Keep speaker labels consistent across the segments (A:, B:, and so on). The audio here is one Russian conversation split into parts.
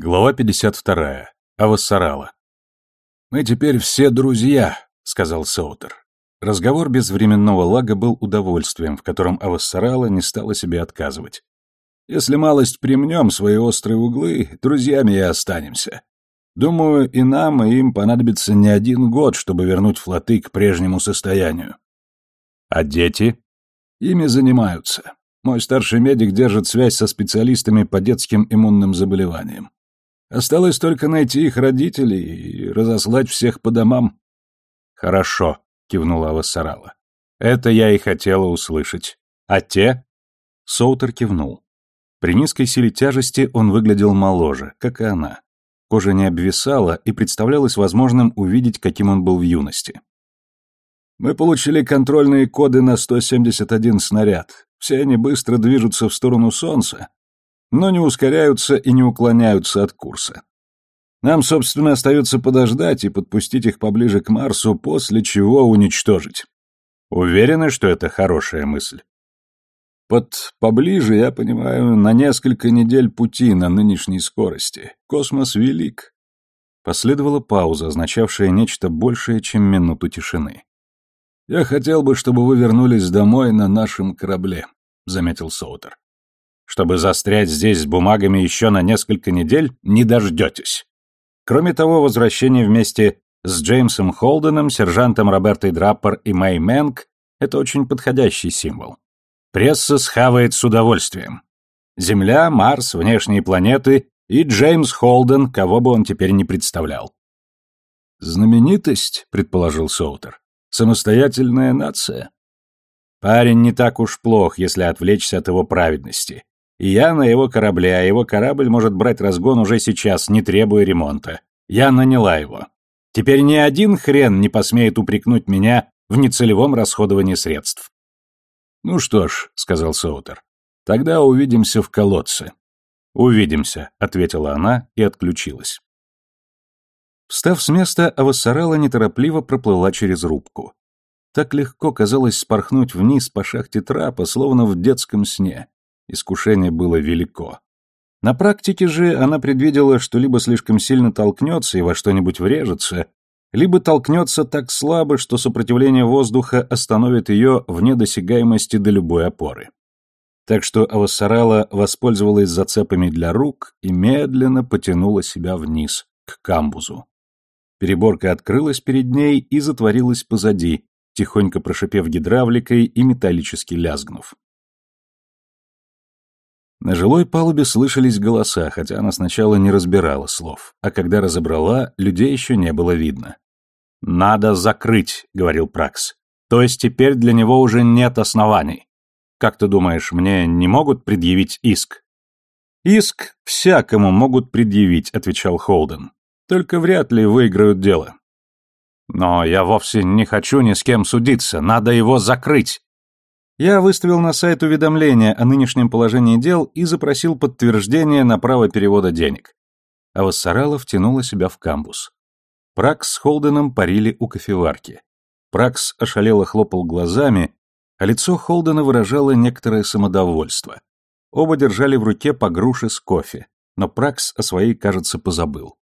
A: Глава 52. Авассарала. «Мы теперь все друзья», — сказал Соутер. Разговор без временного лага был удовольствием, в котором Авассарала не стала себе отказывать. «Если малость примнем свои острые углы, друзьями и останемся. Думаю, и нам, и им понадобится не один год, чтобы вернуть флоты к прежнему состоянию».
B: «А дети?»
A: «Ими занимаются. Мой старший медик держит связь со специалистами по детским иммунным заболеваниям. Осталось только найти их родителей и разослать всех по домам.
B: Хорошо, кивнула Авасарала. Это я и хотела услышать. А те? Соутер кивнул. При низкой силе тяжести он выглядел моложе, как и она. Кожа не обвисала, и представлялось возможным увидеть, каким он был в юности.
A: Мы получили контрольные коды на 171 снаряд. Все они быстро движутся в сторону Солнца, но не ускоряются и не уклоняются от курса. Нам, собственно, остается подождать и подпустить их поближе к Марсу, после чего уничтожить.
B: Уверены, что это хорошая мысль?
A: Под «поближе» я понимаю на несколько недель пути на нынешней скорости. Космос велик.
B: Последовала пауза, означавшая нечто большее, чем минуту тишины.
A: «Я хотел бы, чтобы вы вернулись домой на нашем корабле», — заметил Соутер
B: чтобы застрять здесь с бумагами еще на несколько недель, не дождетесь. Кроме того, возвращение вместе с Джеймсом Холденом, сержантом Робертой Драппер и Мэй Мэнг – это очень подходящий символ. Пресса схавает с удовольствием. Земля, Марс, внешние планеты и Джеймс Холден, кого бы он теперь не представлял.
A: «Знаменитость», — предположил Соутер. «Самостоятельная нация».
B: Парень не так уж плох, если отвлечься от его праведности. Я на его корабле, а его корабль может брать разгон уже сейчас, не требуя ремонта. Я наняла его. Теперь ни один хрен не посмеет упрекнуть меня в нецелевом расходовании средств.
A: «Ну что ж», — сказал Соутер, — «тогда увидимся в колодце».
B: «Увидимся», — ответила она и отключилась.
C: Встав с места, Авассарала неторопливо проплыла через рубку. Так легко казалось спорхнуть вниз по шахте трапа, словно в детском сне. Искушение было велико. На практике же она предвидела, что либо слишком сильно толкнется и во что-нибудь врежется, либо толкнется так слабо, что сопротивление воздуха остановит ее вне досягаемости до любой опоры. Так что Авасарала воспользовалась зацепами для рук и медленно потянула себя вниз, к камбузу. Переборка открылась перед ней и затворилась позади, тихонько прошипев гидравликой и металлически лязгнув. На жилой палубе слышались голоса, хотя она сначала не разбирала слов, а когда разобрала, людей еще не было видно.
B: «Надо закрыть», — говорил Пракс. «То есть теперь для него уже нет оснований. Как ты думаешь, мне не могут предъявить иск?»
C: «Иск всякому могут предъявить», — отвечал Холден. «Только вряд ли выиграют дело».
B: «Но я вовсе не хочу ни с кем судиться, надо его закрыть.
C: Я выставил на сайт уведомление о нынешнем положении дел и запросил подтверждение на право перевода денег. А Вассарала втянула себя в камбус. Пракс с Холденом парили у кофеварки. Пракс ошалело хлопал глазами, а лицо Холдена выражало некоторое самодовольство. Оба держали в руке по груше с кофе, но Пракс о своей, кажется, позабыл.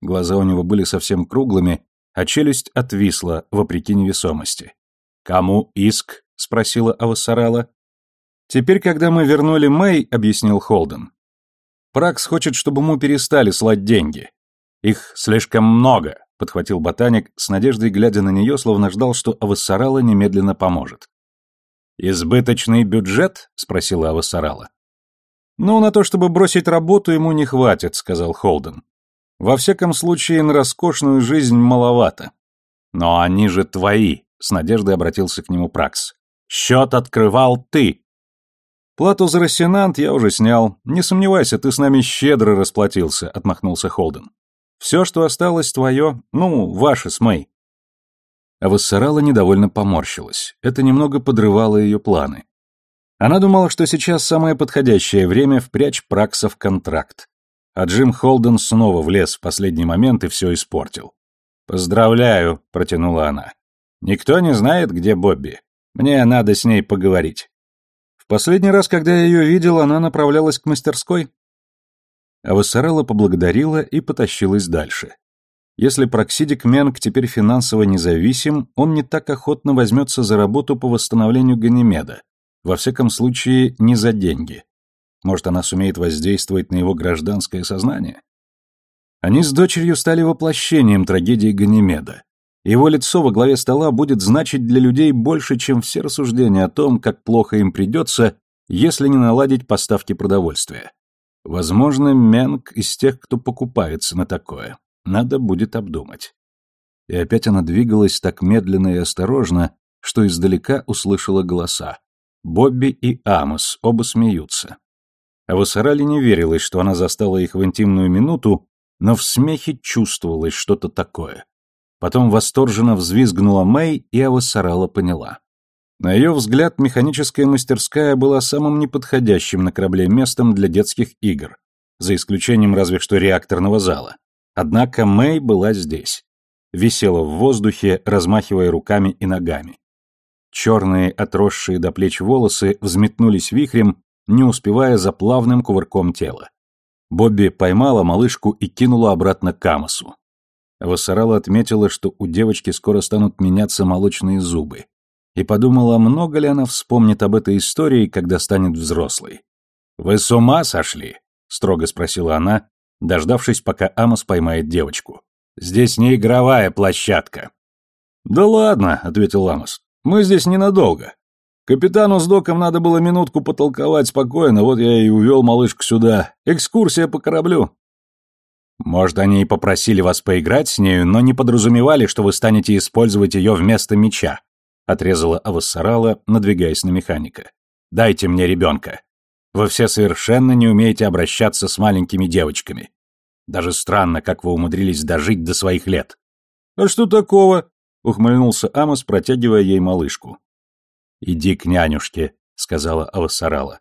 C: Глаза у него были совсем круглыми, а челюсть отвисла, вопреки невесомости.
B: «Кому иск?» — спросила Авасарала.
C: «Теперь, когда мы вернули Мэй», — объяснил Холден, «Пракс хочет, чтобы мы перестали слать деньги.
B: Их слишком много», — подхватил ботаник, с надеждой глядя на нее, словно ждал, что Авасарала немедленно поможет. «Избыточный бюджет?» — спросила Авасарала.
C: «Ну, на то, чтобы бросить работу, ему не хватит», — сказал Холден. «Во всяком случае, на роскошную жизнь маловато».
B: «Но они же твои», — с надеждой обратился к нему Пракс. Счет открывал ты.
C: Плату за рассенант я уже снял. Не сомневайся, ты с нами щедро расплатился, отмахнулся Холден. Все, что осталось, твое, ну, ваше с Мэй.
A: А Вассарала недовольно поморщилась. Это немного подрывало ее планы. Она думала, что сейчас самое подходящее время впрячь Пракса в контракт. А Джим Холден снова влез в последний момент и все испортил.
B: «Поздравляю», — протянула она. «Никто не знает, где Бобби. Мне надо с ней поговорить.
C: В последний раз, когда я ее видел, она направлялась к мастерской. А Вассарелла поблагодарила и потащилась дальше. Если Проксидик Менг теперь финансово независим, он не так охотно возьмется за работу по восстановлению Ганимеда, во всяком случае не за деньги. Может, она сумеет воздействовать на его гражданское сознание? Они с дочерью стали воплощением трагедии Ганимеда. Его лицо во главе стола будет значить для людей больше, чем все рассуждения о том, как плохо им придется, если не наладить поставки продовольствия. Возможно, Менг из тех, кто покупается на такое. Надо будет обдумать. И опять она двигалась так медленно и осторожно, что издалека услышала голоса. Бобби и Амос оба смеются. А Вассарали не верилось, что она застала их в интимную минуту, но в смехе чувствовалось что-то такое. Потом восторженно взвизгнула Мэй, и Авасарала поняла. На ее взгляд, механическая мастерская была самым неподходящим на корабле местом для детских игр, за исключением разве что реакторного зала. Однако Мэй была здесь. Висела в воздухе, размахивая руками и ногами. Черные, отросшие до плеч волосы взметнулись вихрем, не успевая за плавным кувырком тела. Бобби поймала малышку и кинула обратно к Амосу. Вассарала отметила, что у девочки скоро станут меняться молочные зубы, и подумала, много ли она вспомнит об этой истории, когда станет взрослой. «Вы с ума сошли?» — строго спросила она, дождавшись, пока Амос поймает девочку. «Здесь не игровая площадка». «Да ладно», — ответил Амос, — «мы здесь ненадолго. Капитану с доком надо было минутку потолковать спокойно, вот я и увел малышку сюда. Экскурсия по кораблю». Может, они и попросили вас поиграть с нею, но не подразумевали, что вы станете использовать ее вместо меча, отрезала Авассарала, надвигаясь на механика. Дайте мне ребенка. Вы все совершенно не умеете обращаться с маленькими девочками. Даже странно, как вы умудрились дожить до своих лет. А что такого? ухмыльнулся Амос, протягивая ей малышку. Иди к нянюшке, сказала Авассарала.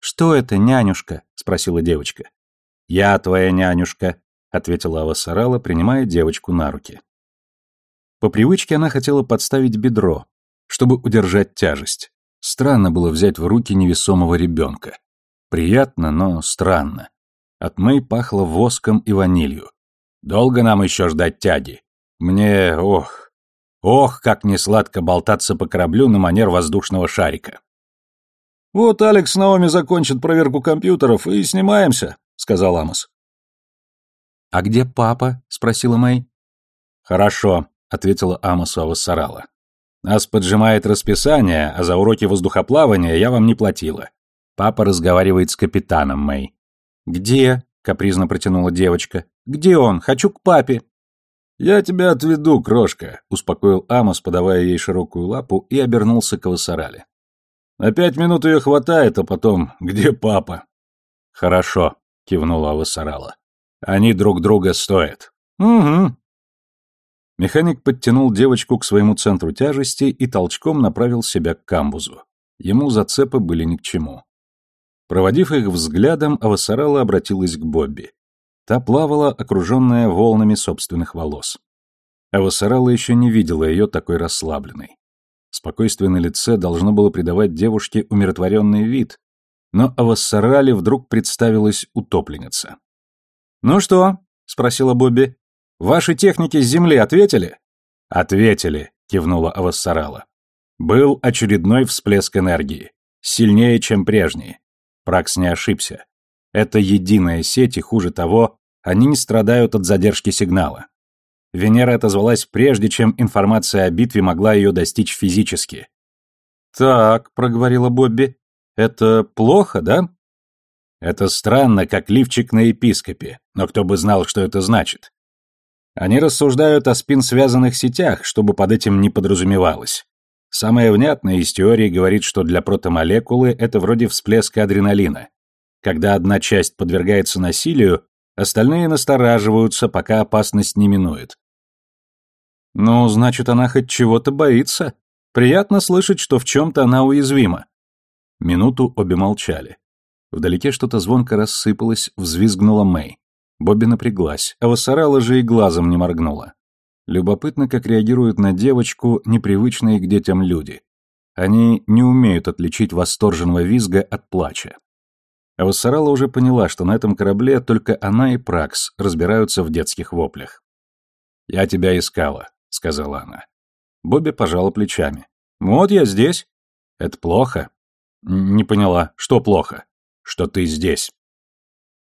C: Что это, нянюшка? спросила девочка. Я твоя нянюшка, ответила Авасарала, принимая девочку на руки. По привычке она хотела подставить бедро, чтобы удержать тяжесть. Странно было взять в руки невесомого ребенка. Приятно, но странно. От Мэй пахло воском и ванилью. Долго нам еще ждать тяги? Мне, ох, ох, как несладко болтаться по кораблю на манер воздушного шарика. «Вот Алекс с Наоми закончит проверку компьютеров и снимаемся», — сказал Амос.
B: «А где папа?» — спросила Мэй.
C: «Хорошо», — ответила Амосу Авассарала. «Нас поджимает расписание, а за уроки воздухоплавания я вам не платила. Папа разговаривает с капитаном Мэй».
B: «Где?» — капризно протянула девочка. «Где он? Хочу к папе».
C: «Я тебя отведу, крошка», — успокоил Амос, подавая ей широкую лапу, и обернулся к Авассарале. «На пять минут ее хватает, а потом где папа?» «Хорошо», — кивнула Авассарала. Они друг друга стоят.
B: Угу.
C: Механик подтянул девочку к своему центру тяжести и толчком направил себя к камбузу. Ему зацепы были ни к чему. Проводив их взглядом, Авасарала обратилась к Бобби. Та плавала, окруженная волнами собственных волос. Авасарала еще не видела ее такой расслабленной. Спокойствие на лице должно было придавать девушке умиротворенный вид, но Авассарале вдруг представилась утопленница.
B: «Ну что?» — спросила Бобби. «Ваши техники с Земли ответили?»
C: «Ответили», — кивнула Авассарала. «Был очередной всплеск энергии. Сильнее, чем прежний. Пракс не ошибся. Это единая сеть, и хуже того, они не страдают от задержки сигнала. Венера отозвалась прежде, чем информация о битве могла ее достичь физически.
B: «Так», — проговорила Бобби, — «это плохо, да?»
C: Это странно, как лифчик на епископе, но кто бы знал, что это значит. Они рассуждают о спин-связанных сетях, чтобы под этим не подразумевалось. Самое внятное из теории говорит, что для протомолекулы это вроде всплеска адреналина. Когда одна часть подвергается насилию, остальные настораживаются, пока опасность не минует.
B: Ну, значит, она хоть чего-то боится. Приятно слышать, что в чем-то она уязвима.
C: Минуту обе молчали. Вдалеке что-то звонко рассыпалось, взвизгнула Мэй. Бобби напряглась, а Вассарала же и глазом не моргнула. Любопытно, как реагируют на девочку непривычные к детям люди. Они не умеют отличить восторженного визга от плача. А Вассарала уже поняла, что на этом корабле только она и Пракс разбираются в детских воплях. «Я тебя искала», — сказала она. Бобби пожала плечами. «Вот я здесь». «Это плохо?» «Не поняла. Что плохо?» «Что ты здесь».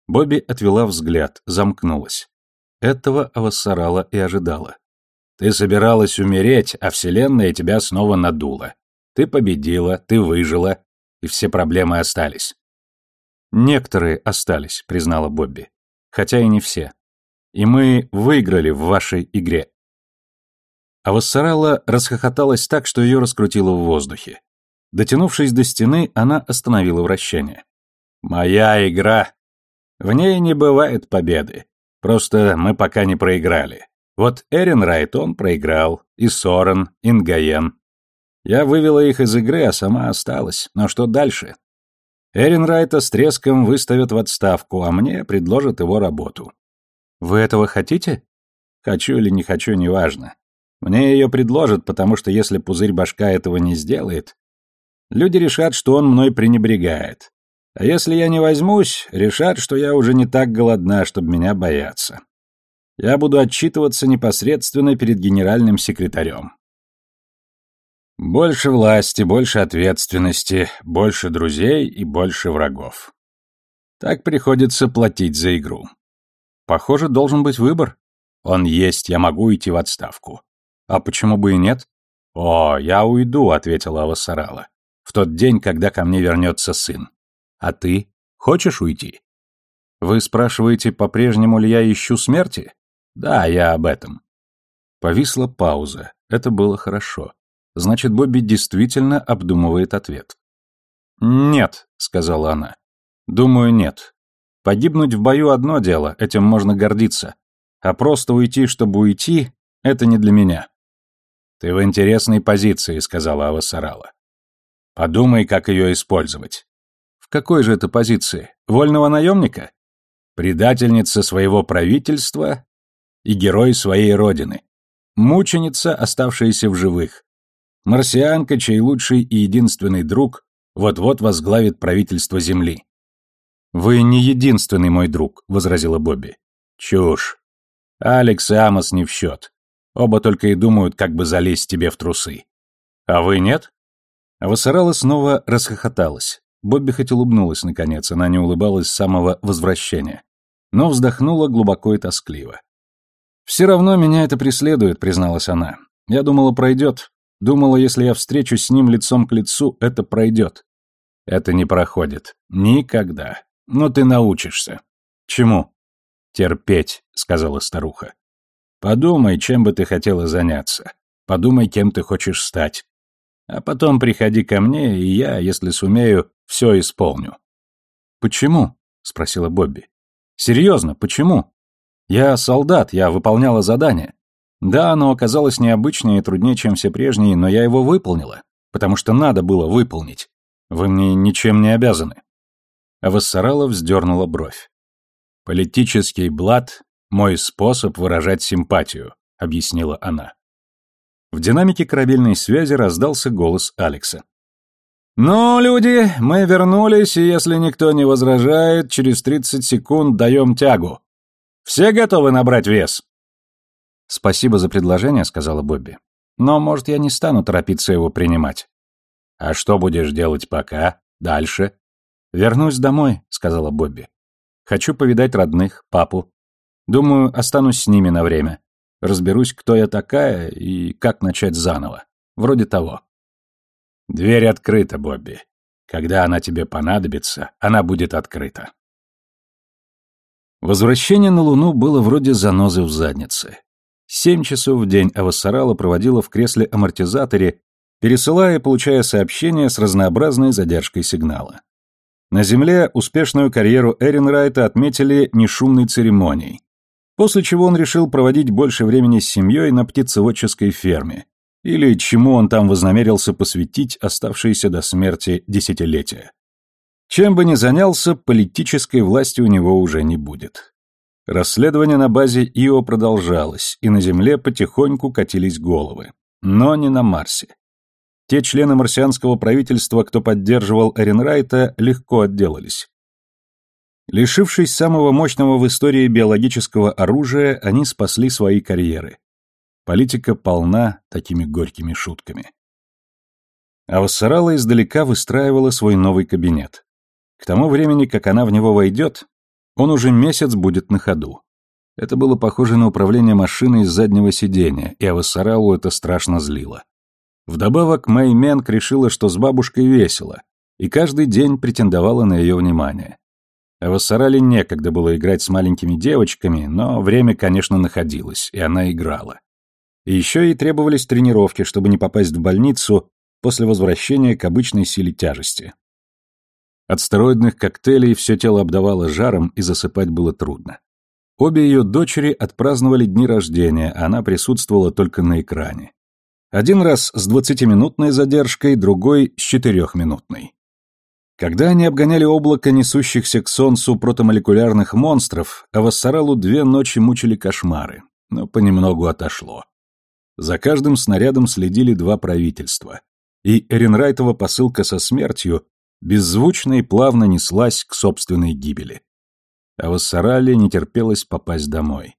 C: Бобби отвела взгляд, замкнулась. Этого Авассарала и ожидала. «Ты собиралась умереть, а Вселенная тебя снова надула. Ты победила, ты выжила, и все проблемы остались». «Некоторые остались», — признала Бобби. «Хотя и не все. И мы выиграли в вашей игре». Авассарала расхохоталась так, что ее раскрутило в воздухе. Дотянувшись до стены, она остановила вращение. «Моя игра. В ней не бывает победы. Просто мы пока не проиграли. Вот Эрин Райт он проиграл, и Сорен, Ингаен. Я вывела их из игры, а сама осталась. Но что дальше? Эрин Райта с треском выставят в отставку, а мне предложат его работу. Вы этого хотите? Хочу или не хочу, неважно. Мне ее предложат, потому что если пузырь башка этого не сделает, люди решат, что он мной пренебрегает. А если я не возьмусь, решат, что я уже не так голодна, чтобы меня бояться. Я буду отчитываться непосредственно перед генеральным секретарем. Больше власти, больше ответственности, больше друзей и больше врагов. Так приходится платить за игру. Похоже, должен быть выбор. Он есть, я могу идти в отставку. А почему бы и нет? О, я уйду, ответила Авасарала. В тот день, когда ко мне вернется сын. А ты? Хочешь уйти? Вы спрашиваете, по-прежнему ли я ищу смерти? Да, я об этом. Повисла пауза. Это было хорошо. Значит, Бобби действительно обдумывает ответ. «Нет», — сказала она. «Думаю, нет. Погибнуть в бою одно дело, этим можно гордиться. А просто уйти, чтобы уйти, это не для меня». «Ты в интересной позиции», — сказала Авасарала. «Подумай, как ее использовать какой же это позиции? Вольного наемника? Предательница своего правительства и герой своей родины. Мученица, оставшаяся в живых. Марсианка, чей лучший и единственный друг вот-вот возглавит правительство Земли. «Вы не единственный мой друг», — возразила Бобби. «Чушь. Алекс и Амос не в счет. Оба только и думают, как бы залезть тебе в трусы. А вы нет?» А Вассарала снова расхохоталась. Бобби хоть улыбнулась наконец, она не улыбалась с самого возвращения. Но вздохнула глубоко и тоскливо. «Все равно меня это преследует», — призналась она. «Я думала, пройдет. Думала, если я встречусь с ним лицом к лицу, это пройдет». «Это не проходит. Никогда. Но ты научишься». «Чему?» «Терпеть», — сказала старуха. «Подумай, чем бы ты хотела заняться. Подумай, кем ты хочешь стать. А потом приходи ко мне, и я, если сумею, все исполню». «Почему?» — спросила Бобби. «Серьезно, почему? Я солдат, я выполняла задание. Да, оно оказалось необычнее и труднее, чем все прежние, но я его выполнила, потому что надо было выполнить. Вы мне ничем не обязаны». А Вассарала вздернула бровь. «Политический блат — мой способ выражать симпатию», — объяснила она. В динамике корабельной связи раздался голос Алекса. «Ну, люди, мы вернулись, и если никто не возражает, через 30 секунд даем тягу. Все готовы набрать вес?» «Спасибо за предложение», — сказала Бобби. «Но, может, я не стану торопиться его принимать». «А что будешь делать пока? Дальше?» «Вернусь домой», — сказала Бобби. «Хочу повидать родных, папу. Думаю, останусь с ними на время. Разберусь, кто я такая и как начать заново. Вроде того». Дверь открыта, Бобби. Когда она тебе понадобится, она будет открыта. Возвращение на Луну было вроде занозы в заднице. Семь часов в день Авасарала проводила в кресле-амортизаторе, пересылая и получая сообщения с разнообразной задержкой сигнала. На Земле успешную карьеру Эринрайта отметили нешумной церемонией, после чего он решил проводить больше времени с семьей на птицеводческой ферме, или чему он там вознамерился посвятить оставшиеся до смерти десятилетия. Чем бы ни занялся, политической власти у него уже не будет. Расследование на базе Ио продолжалось, и на Земле потихоньку катились головы. Но не на Марсе. Те члены марсианского правительства, кто поддерживал Эренрайта, легко отделались. Лишившись самого мощного в истории биологического оружия, они спасли свои карьеры. Политика полна такими горькими шутками. А Вассарала издалека выстраивала свой новый кабинет. К тому времени, как она в него войдет, он уже месяц будет на ходу. Это было похоже на управление машиной с заднего сиденья, и Авасаралу это страшно злило. Вдобавок Мэй Менк решила, что с бабушкой весело, и каждый день претендовала на ее внимание. А в Ассарале некогда было играть с маленькими девочками, но время, конечно, находилось, и она играла. Еще ей требовались тренировки, чтобы не попасть в больницу после возвращения к обычной силе тяжести. От стероидных коктейлей все тело обдавало жаром, и засыпать было трудно. Обе ее дочери отпраздновали дни рождения, а она присутствовала только на экране. Один раз с двадцатиминутной задержкой, другой с четырехминутной. Когда они обгоняли облако несущихся к солнцу протомолекулярных монстров, а Вассаралу две ночи мучили кошмары, но понемногу отошло. За каждым снарядом следили два правительства, и Эренрайтова посылка со смертью беззвучно и плавно неслась к собственной гибели. А Вассарале не терпелось попасть домой.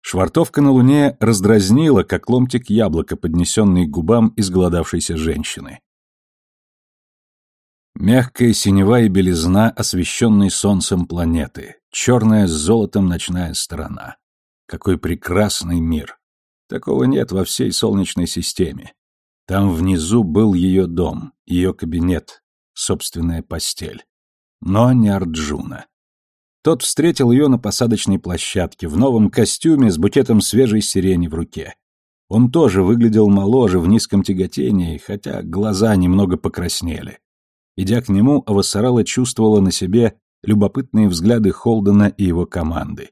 C: Швартовка на луне раздразнила, как ломтик яблока, поднесенный к губам изголодавшейся женщины. Мягкая синева и белизна, освещенной солнцем планеты, черная с золотом ночная сторона. Какой прекрасный мир! Такого нет во всей Солнечной системе. Там внизу был ее дом, ее кабинет, собственная постель. Но не Арджуна. Тот встретил ее на посадочной площадке, в новом костюме с букетом свежей сирени в руке. Он тоже выглядел моложе в низком тяготении, хотя глаза немного покраснели. Идя к нему, Авасарала чувствовала на себе любопытные взгляды Холдена и его команды.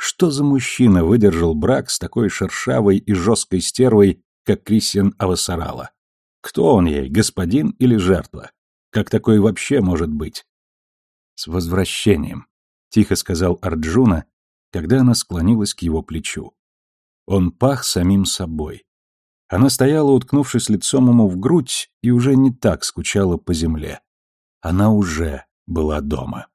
C: Что за мужчина выдержал брак с такой шершавой и жесткой стервой, как Кристиан Авасарала? Кто он ей, господин или жертва? Как такое вообще может быть? С возвращением, тихо сказал Арджуна, когда она склонилась к его плечу. Он пах самим собой. Она стояла, уткнувшись лицом ему в грудь, и уже не так скучала по земле. Она уже была дома.